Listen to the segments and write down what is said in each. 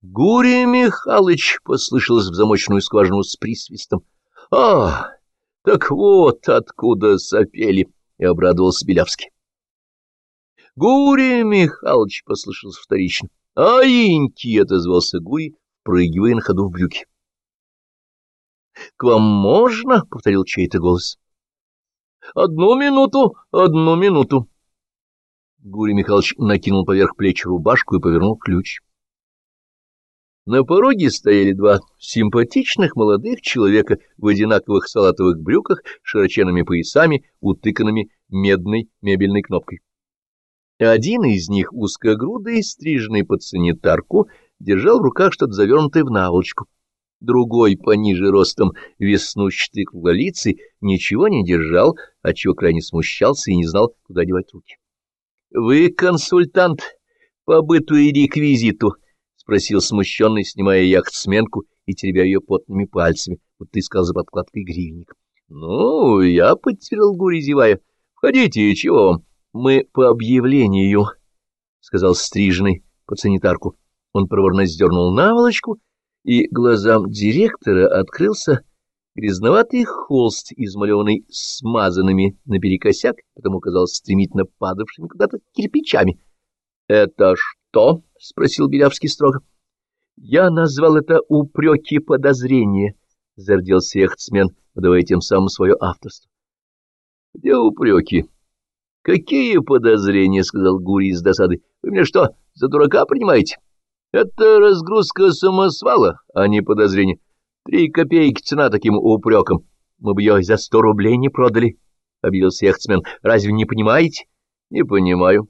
— Гурий Михалыч! — послышалось в замочную скважину с присвистом. — А, так вот откуда сопели! — и обрадовался Белявский. — Гурий Михалыч! — послышался вторично. — А иньки! — отозвался Гурий, прыгивая на ходу в брюки. — К вам можно? — повторил чей-то голос. — Одну минуту, одну минуту. Гурий Михайлович накинул поверх плеч рубашку и повернул ключ. На пороге стояли два симпатичных молодых человека в одинаковых салатовых брюках, широченными поясами, утыканными медной мебельной кнопкой. Один из них, узкогрудый, стриженный под санитарку, держал в руках что-то завернутое в наволочку. Другой, пониже ростом, веснущатый круглолицый, ничего не держал, отчего крайне смущался и не знал, куда девать руки. — Вы консультант по быту и реквизиту? — спросил смущенный, снимая яхтсменку и теребя ее потными пальцами, вот ты сказал за подкладкой гривенник. — Ну, я подтвердил Гури, зевая. — Входите, чего вам? — Мы по объявлению, — сказал стриженный под санитарку. Он проворно сдернул наволочку, и глазам директора открылся грязноватый холст, измалеванный смазанными наперекосяк, потому казалось стремительно падавшими куда-то кирпичами. — Это что? — спросил Белявский строго. — Я назвал это упреки подозрения, — зарделся яхтсмен, выдавая тем самым свое авторство. — Где упреки? — Какие подозрения? — сказал Гурий с досады. — Вы меня что, за дурака принимаете? — Это разгрузка самосвала, а не подозрение. Три копейки цена таким упрекам. Мы бы ее за сто рублей не продали, — обиделся яхтсмен. — Разве не понимаете? — Не понимаю, —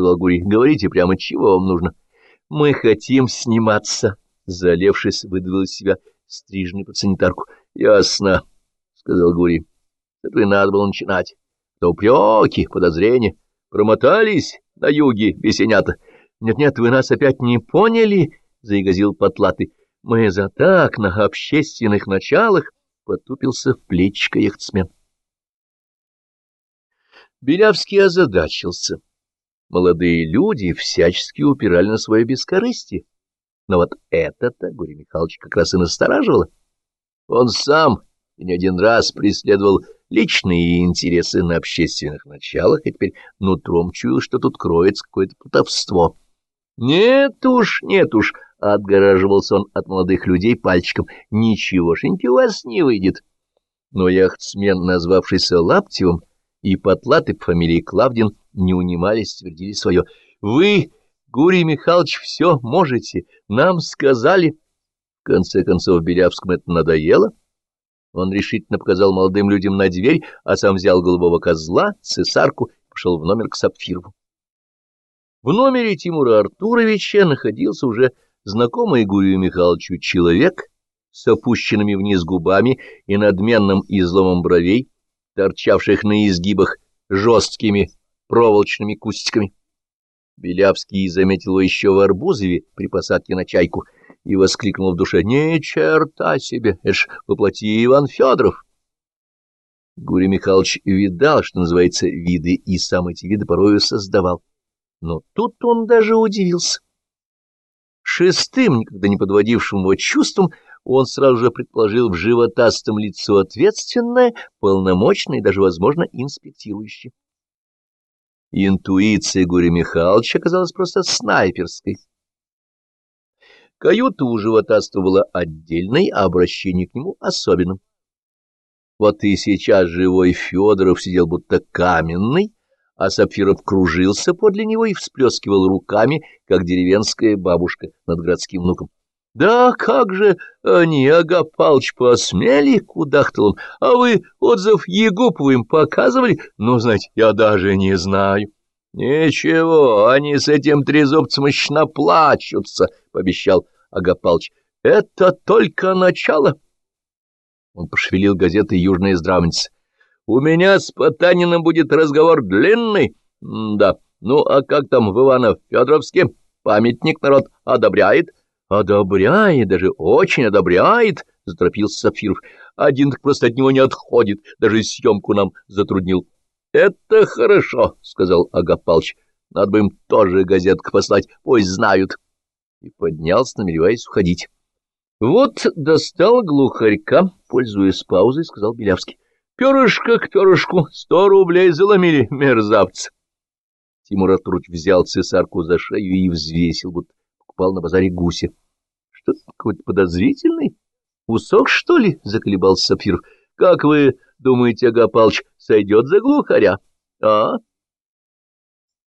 сказал Гурий. — Говорите прямо, чего вам нужно. — Мы хотим сниматься, — залевшись, выдавил из себя стрижный под санитарку. — Ясно, — сказал Гурий. — Это и надо было начинать. То упреки, подозрения. Промотались на юге, бесенята. Нет-нет, вы нас опять не поняли, — заигазил потлатый. Мы за так на общественных началах, — потупился в плечико яхтсмен. Белявский озадачился. Молодые люди всячески упирали на свое бескорыстие. Но вот это-то Гурий Михайлович как раз и настораживало. Он сам не один раз преследовал личные интересы на общественных началах, и теперь нутром чуял, что тут кроется какое-то плутовство. Нет уж, нет уж, — отгораживался он от молодых людей пальчиком. — Ничегошеньки у вас не выйдет. Но яхтсмен, назвавшийся Лаптевым, и потлатый по фамилии Клавдин не унимались, твердили свое. — Вы, Гурий Михайлович, все можете. Нам сказали. В конце концов, Белявскому это надоело. Он решительно показал молодым людям на дверь, а сам взял голубого козла, цесарку и пошел в номер к Сапфирову. В номере Тимура Артуровича находился уже знакомый Гурию Михайловичу человек с опущенными вниз губами и надменным изломом бровей, торчавших на изгибах жесткими проволочными кустиками. Белявский заметил его еще в Арбузове при посадке на чайку и воскликнул в душе «Не черта себе! Это ж воплоти Иван Федоров!» Гурий Михайлович видал, что называется, виды, и сам эти виды порою создавал. Но тут он даже удивился. Шестым, никогда не подводившим его чувством, он сразу же предположил в животастом лицо ответственное, полномочное и даже, возможно, инспектирующее. Интуиция Гурия Михайловича оказалась просто снайперской. Каюта у животаста была отдельной, а обращение к нему особенным. Вот и сейчас живой Федоров сидел будто каменный, а Сапфиров кружился подле него и всплескивал руками, как деревенская бабушка над городским внуком. — Да как же они, Агапалыч, посмели, — кудахтал он, — а вы отзыв Егуповым показывали? Ну, знаете, я даже не знаю. — Ничего, они с этим трезубцем еще наплачутся, — пообещал Агапалыч. — Это только начало. Он пошевелил газеты «Южная здравница». У меня с Потаниным будет разговор длинный. М да, ну а как там в Ивано-Федоровске? Памятник народ одобряет? Одобряет, даже очень одобряет, — заторопился Сапфиров. Один так просто от него не отходит, даже съемку нам затруднил. — Это хорошо, — сказал Агапалыч. — Надо бы им тоже газетку послать, пусть знают. и поднялся, намереваясь уходить. — Вот достал глухарька, пользуясь паузой, — сказал Белявский. — Перышко к перышку, сто рублей заломили, мерзавцы. Тимур Артурович взял цесарку за шею и взвесил, будто покупал на базаре гуся. — Что какой-то подозрительный? Усох, что ли? — заколебался Сапфиров. — Как вы думаете, Агапалыч, сойдет за глухаря? — А?